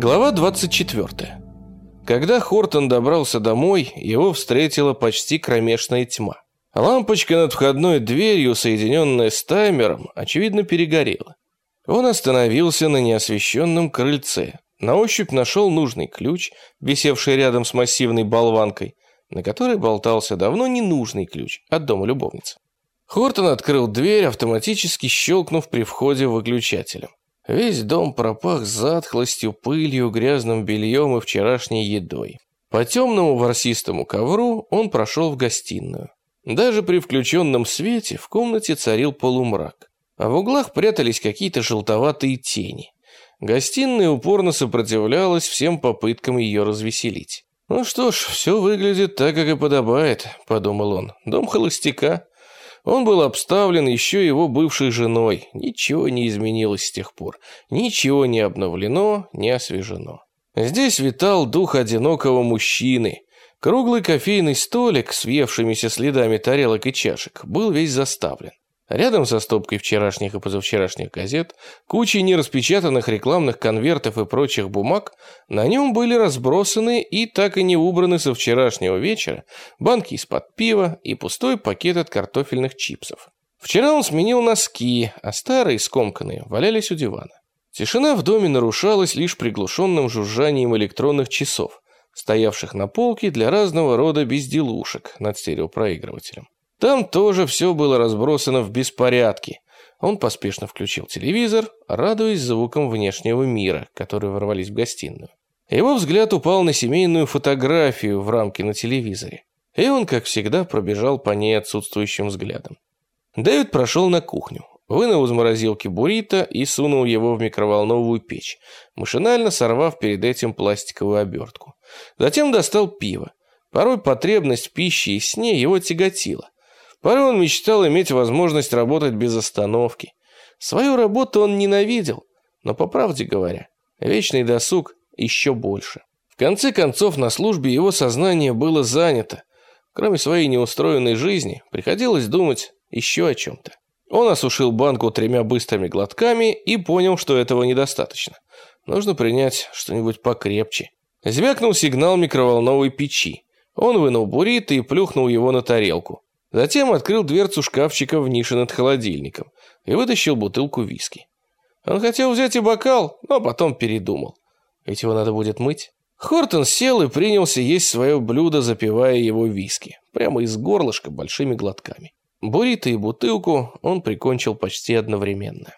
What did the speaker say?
Глава 24. Когда Хортон добрался домой, его встретила почти кромешная тьма. Лампочка над входной дверью, соединенная с таймером, очевидно перегорела. Он остановился на неосвещенном крыльце. На ощупь нашел нужный ключ, висевший рядом с массивной болванкой, на которой болтался давно ненужный ключ от дома любовницы. Хортон открыл дверь, автоматически щелкнув при входе выключателем. Весь дом пропах затхлостью, пылью, грязным бельем и вчерашней едой. По темному ворсистому ковру он прошел в гостиную. Даже при включенном свете в комнате царил полумрак, а в углах прятались какие-то желтоватые тени. Гостиная упорно сопротивлялась всем попыткам ее развеселить. «Ну что ж, все выглядит так, как и подобает», — подумал он. «Дом холостяка. Он был обставлен еще его бывшей женой. Ничего не изменилось с тех пор. Ничего не обновлено, не освежено. Здесь витал дух одинокого мужчины. Круглый кофейный столик с въевшимися следами тарелок и чашек был весь заставлен. Рядом со стопкой вчерашних и позавчерашних газет, кучей нераспечатанных рекламных конвертов и прочих бумаг, на нем были разбросаны и так и не убраны со вчерашнего вечера банки из-под пива и пустой пакет от картофельных чипсов. Вчера он сменил носки, а старые, скомканные, валялись у дивана. Тишина в доме нарушалась лишь приглушенным жужжанием электронных часов, стоявших на полке для разного рода безделушек над стереопроигрывателем. Там тоже все было разбросано в беспорядке. Он поспешно включил телевизор, радуясь звукам внешнего мира, которые ворвались в гостиную. Его взгляд упал на семейную фотографию в рамке на телевизоре, и он, как всегда, пробежал по ней отсутствующим взглядом. Дэвид прошел на кухню, вынул из морозилки буррито и сунул его в микроволновую печь, машинально сорвав перед этим пластиковую обертку. Затем достал пиво. Порой потребность в пище и сне его тяготила. Порой он мечтал иметь возможность работать без остановки. Свою работу он ненавидел, но, по правде говоря, вечный досуг еще больше. В конце концов, на службе его сознание было занято. Кроме своей неустроенной жизни, приходилось думать еще о чем-то. Он осушил банку тремя быстрыми глотками и понял, что этого недостаточно. Нужно принять что-нибудь покрепче. Звякнул сигнал микроволновой печи. Он вынул буррито и плюхнул его на тарелку. Затем открыл дверцу шкафчика в нише над холодильником и вытащил бутылку виски. Он хотел взять и бокал, но потом передумал. Ведь его надо будет мыть. Хортон сел и принялся есть свое блюдо, запивая его виски, прямо из горлышка большими глотками. Буррито и бутылку он прикончил почти одновременно.